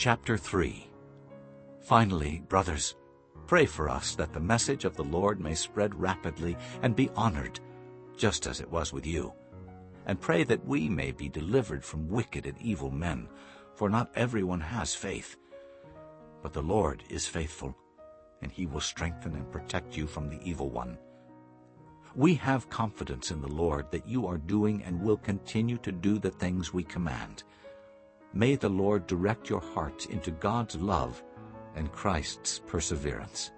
Chapter 3 Finally, brothers, pray for us that the message of the Lord may spread rapidly and be honored, just as it was with you. And pray that we may be delivered from wicked and evil men, for not everyone has faith. But the Lord is faithful, and he will strengthen and protect you from the evil one. We have confidence in the Lord that you are doing and will continue to do the things we command. May the Lord direct your hearts into God's love and Christ's perseverance.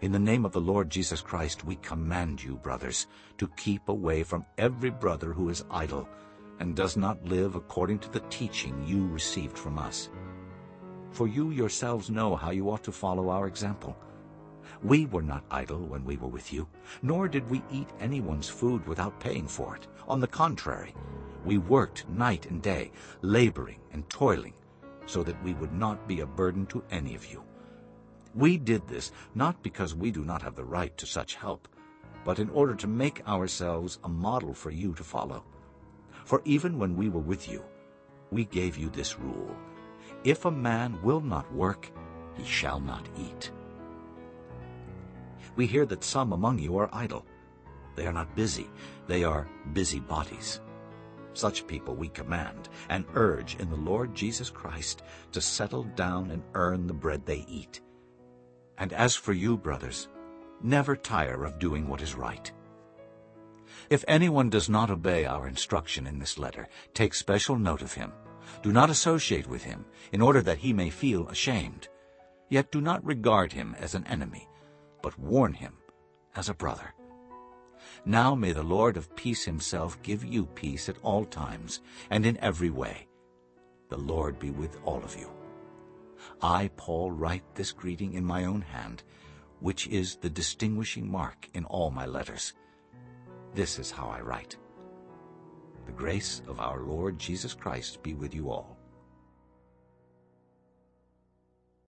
In the name of the Lord Jesus Christ, we command you, brothers, to keep away from every brother who is idle and does not live according to the teaching you received from us. For you yourselves know how you ought to follow our example. We were not idle when we were with you, nor did we eat anyone's food without paying for it. On the contrary, we worked night and day, laboring and toiling, so that we would not be a burden to any of you. We did this not because we do not have the right to such help, but in order to make ourselves a model for you to follow. For even when we were with you, we gave you this rule. If a man will not work, he shall not eat. We hear that some among you are idle. They are not busy. They are busybodies. Such people we command and urge in the Lord Jesus Christ to settle down and earn the bread they eat. And as for you, brothers, never tire of doing what is right. If anyone does not obey our instruction in this letter, take special note of him. Do not associate with him, in order that he may feel ashamed. Yet do not regard him as an enemy, but warn him as a brother. Now may the Lord of peace himself give you peace at all times and in every way. The Lord be with all of you. I, Paul, write this greeting in my own hand, which is the distinguishing mark in all my letters. This is how I write. The grace of our Lord Jesus Christ be with you all.